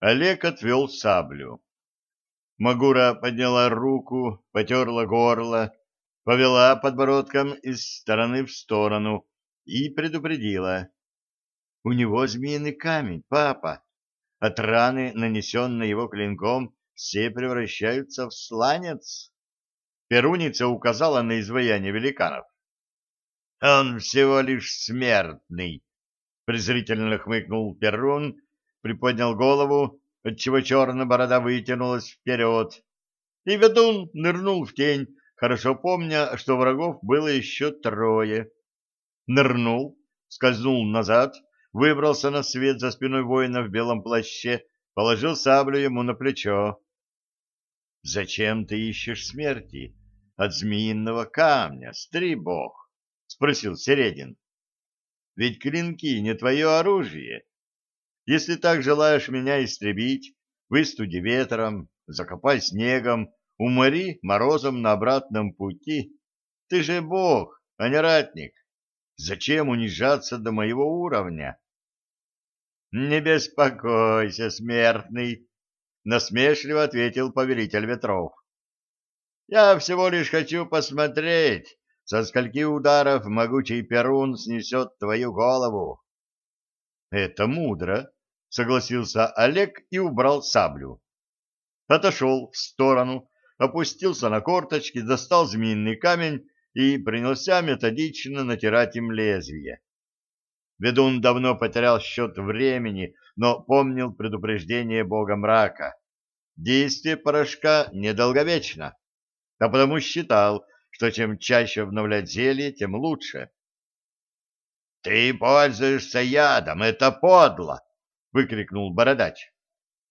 Олег отвел саблю. Магура подняла руку, потерла горло, повела подбородком из стороны в сторону и предупредила. — У него змеиный камень, папа. От раны, нанесенной его клинком, все превращаются в сланец. Перуница указала на изваяние великанов. — Он всего лишь смертный, — презрительно хмыкнул Перун, приподнял голову, отчего черная борода вытянулась вперед, и ведун нырнул в тень, хорошо помня, что врагов было еще трое. Нырнул, скользнул назад, выбрался на свет за спиной воина в белом плаще, положил саблю ему на плечо. — Зачем ты ищешь смерти от змеиного камня, стрибог? — спросил Середин. — Ведь клинки не твое оружие. Если так желаешь меня истребить, выстуди ветром, закопай снегом, умори морозом на обратном пути. Ты же бог, а не ратник. Зачем унижаться до моего уровня? — Не беспокойся, смертный, — насмешливо ответил повелитель ветров. — Я всего лишь хочу посмотреть, со скольки ударов могучий перун снесет твою голову. — Это мудро, — согласился Олег и убрал саблю. Отошел в сторону, опустился на корточки, достал змеиный камень и принялся методично натирать им лезвие. Ведун давно потерял счет времени, но помнил предупреждение бога мрака. Действие порошка недолговечно, а потому считал, что чем чаще обновлять зелье, тем лучше. — Ты пользуешься ядом, это подло! — выкрикнул бородач.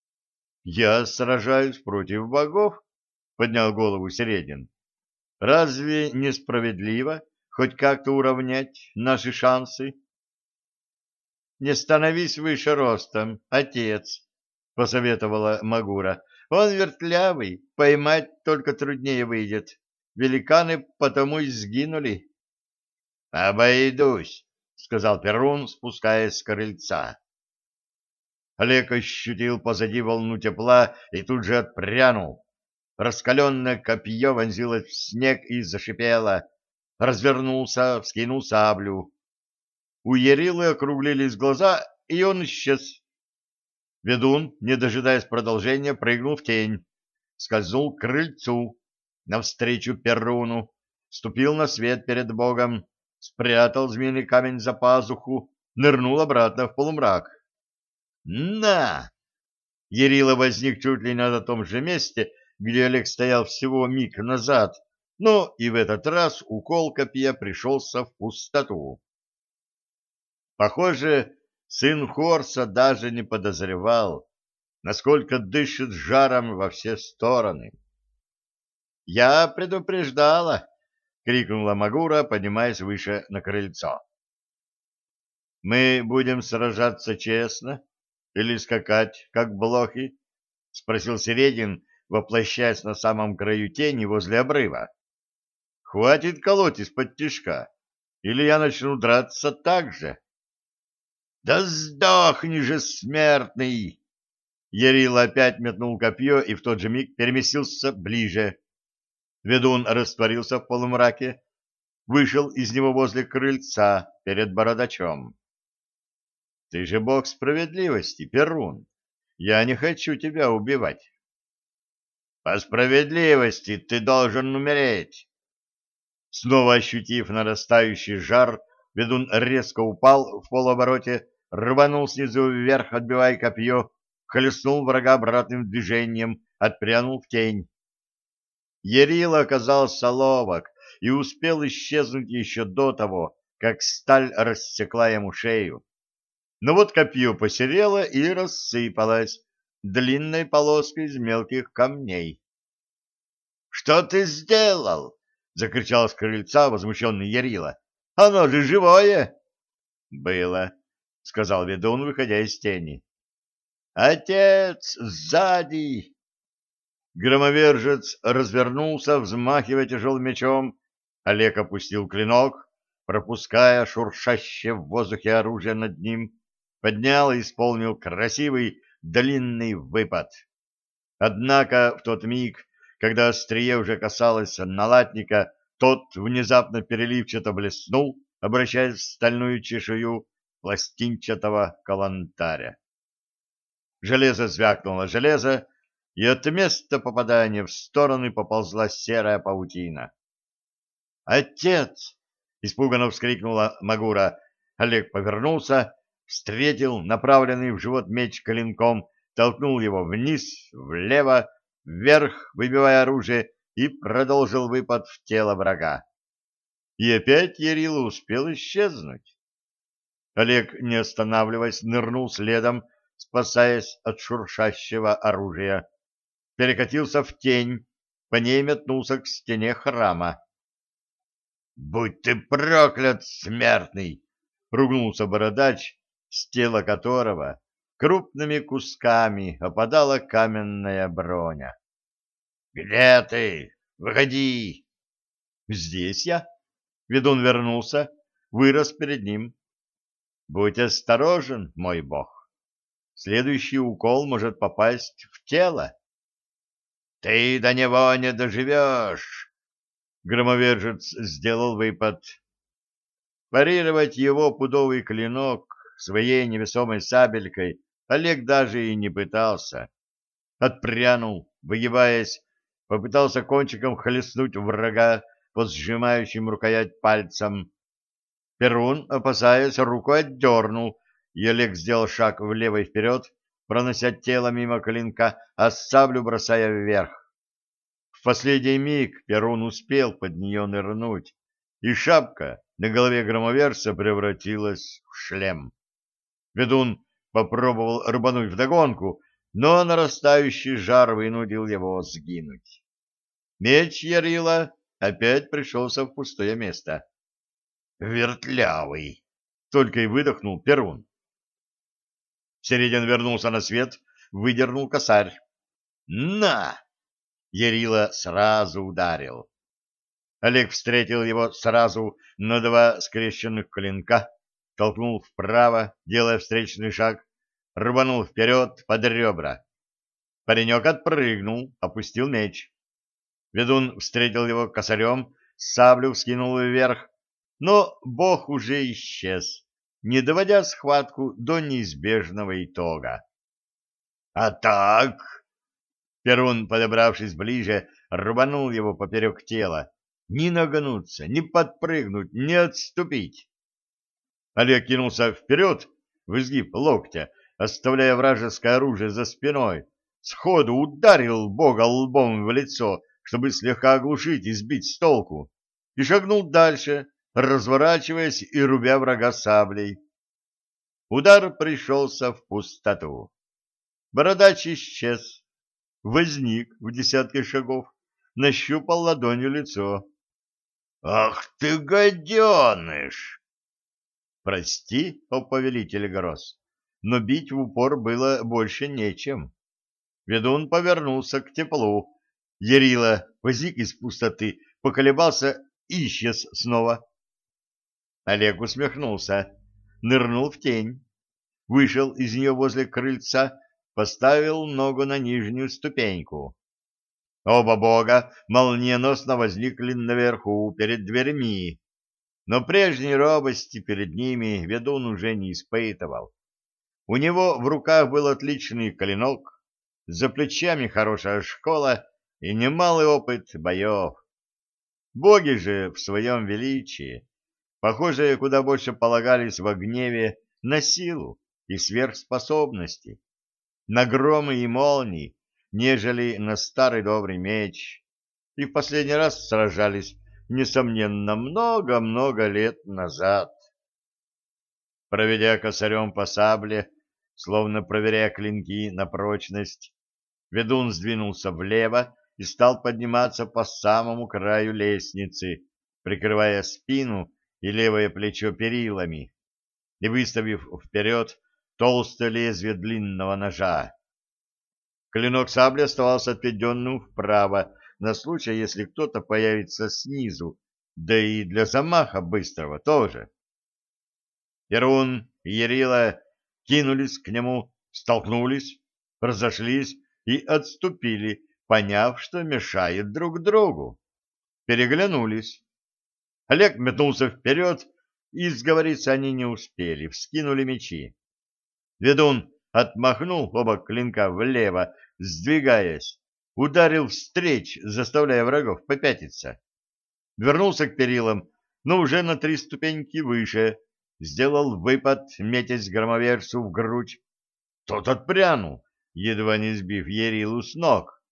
— Я сражаюсь против богов, — поднял голову Середин. — Разве несправедливо хоть как-то уравнять наши шансы? — не становись выше ростом, отец, — посоветовала Магура. — Он вертлявый, поймать только труднее выйдет. Великаны потому и сгинули. — Обойдусь, — сказал Перун, спускаясь с крыльца. Олег ощутил позади волну тепла и тут же отпрянул. Раскаленное копье вонзилось в снег и зашипело. Развернулся, вскинул саблю. У Ярилы округлились глаза, и он исчез. Ведун, не дожидаясь продолжения, прыгнул в тень, скользнул к крыльцу, навстречу Перуну, ступил на свет перед Богом, спрятал змеиный камень за пазуху, нырнул обратно в полумрак. «На!» Ярила возник чуть ли не на том же месте, где Олег стоял всего миг назад, но и в этот раз укол копья пришелся в пустоту. Похоже, сын Хорса даже не подозревал, насколько дышит жаром во все стороны. «Я предупреждала!» — крикнула Магура, поднимаясь выше на крыльцо. «Мы будем сражаться честно или скакать, как блохи?» — спросил Середин, воплощаясь на самом краю тени возле обрыва. «Хватит колоть из-под тишка, или я начну драться так же». «Да сдохни же, смертный!» Ярил опять метнул копье и в тот же миг переместился ближе. Ведун растворился в полумраке, вышел из него возле крыльца перед бородачом. «Ты же бог справедливости, Перун! Я не хочу тебя убивать!» «По справедливости ты должен умереть!» Снова ощутив нарастающий жар, ведун резко упал в полуобороте, рванул снизу вверх, отбивая копье, хлестнул врага обратным движением, отпрянул в тень. Ярила оказался ловок и успел исчезнуть еще до того, как сталь рассекла ему шею. Но вот копье посерело и рассыпалось длинной полоской из мелких камней. — Что ты сделал? — закричал с крыльца возмущенный Ярила. — Оно же живое! — Было, — сказал ведун, выходя из тени. «Отец, сзади!» Громовержец развернулся, взмахивая тяжелым мечом. Олег опустил клинок, пропуская шуршащее в воздухе оружие над ним, поднял и исполнил красивый, длинный выпад. Однако в тот миг, когда острие уже касалось налатника, тот внезапно переливчато блеснул, обращаясь в стальную чешую пластинчатого калантаря. Железо звякнуло железо, и от места попадания в стороны поползла серая паутина. «Отец!» — испуганно вскрикнула Магура. Олег повернулся, встретил направленный в живот меч клинком, толкнул его вниз, влево, вверх, выбивая оружие, и продолжил выпад в тело врага. И опять Ярила успел исчезнуть. Олег, не останавливаясь, нырнул следом, спасаясь от шуршащего оружия. Перекатился в тень, по ней метнулся к стене храма. «Будь ты проклят, смертный!» — ругнулся бородач, с тела которого крупными кусками опадала каменная броня. «Где ты? Выходи!» «Здесь я!» Ведун вернулся, вырос перед ним. «Будь осторожен, мой бог. Следующий укол может попасть в тело». «Ты до него не доживешь!» Громовержец сделал выпад. Парировать его пудовый клинок своей невесомой сабелькой Олег даже и не пытался. Отпрянул, выгибаясь, попытался кончиком хлестнуть врага под сжимающим рукоять пальцем. Перун, опасаясь, руку отдернул, и Олег сделал шаг влево и вперед, пронося тело мимо клинка, а саблю бросая вверх. В последний миг Перун успел под нее нырнуть, и шапка на голове громоверца превратилась в шлем. Ведун попробовал рубануть вдогонку, но нарастающий жар вынудил его сгинуть. Меч Ярила опять пришелся в пустое место. «Вертлявый!» — только и выдохнул Перун. Середин вернулся на свет, выдернул косарь. «На!» — Ярила сразу ударил. Олег встретил его сразу на два скрещенных клинка, толкнул вправо, делая встречный шаг, рубанул вперед под ребра. Паренек отпрыгнул, опустил меч. Ведун встретил его косарем, саблю вскинул вверх, но бог уже исчез, не доводя схватку до неизбежного итога. «А так...» Перун, подобравшись ближе, рубанул его поперек тела. Ни нагнуться, ни подпрыгнуть, ни отступить. Олег кинулся вперед, в изгиб локтя, оставляя вражеское оружие за спиной, сходу ударил бога лбом в лицо, чтобы слегка оглушить и сбить с толку, и шагнул дальше, разворачиваясь и рубя врага саблей. Удар пришелся в пустоту. Бородач исчез, возник в десятке шагов, нащупал ладонью лицо. — Ах ты, гаденыш! — Прости, о повелитель гроз, но бить в упор было больше нечем. Ведун повернулся к теплу. Ярила возник из пустоты, поколебался и исчез снова. Олег усмехнулся, нырнул в тень, вышел из нее возле крыльца, поставил ногу на нижнюю ступеньку. Оба бога молниеносно возникли наверху, перед дверьми, но прежней робости перед ними ведун уже не испытывал. У него в руках был отличный клинок, за плечами хорошая школа и немалый опыт боев. Боги же в своем величии, похоже, куда больше полагались во гневе на силу и сверхспособности, на громы и молнии, нежели на старый добрый меч, и в последний раз сражались, несомненно, много-много лет назад. Проведя косарем по сабле, словно проверяя клинки на прочность. Ведун сдвинулся влево и стал подниматься по самому краю лестницы, прикрывая спину и левое плечо перилами и выставив вперед толстое лезвие длинного ножа. Клинок сабли оставался отведенным вправо на случай, если кто-то появится снизу, да и для замаха быстрого тоже. Перун и Ярила кинулись к нему, столкнулись, разошлись и отступили, поняв, что мешают друг другу. Переглянулись. Олег метнулся вперед, и сговориться они не успели, вскинули мечи. Ведун отмахнул оба клинка влево, сдвигаясь, ударил встреч, заставляя врагов попятиться. Вернулся к перилам, но уже на три ступеньки выше, сделал выпад, метясь громоверцу в грудь. Тот отпрянул, едва не сбив Ерилу с ног,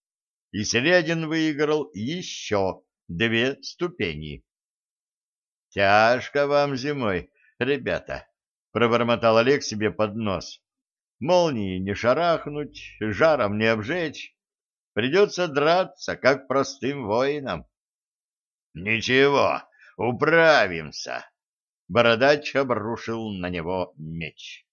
и Середин выиграл еще две ступени. — Тяжко вам зимой, ребята, — пробормотал Олег себе под нос. — Молнии не шарахнуть, жаром не обжечь. Придется драться, как простым воинам. — Ничего, управимся. Бородач обрушил на него меч.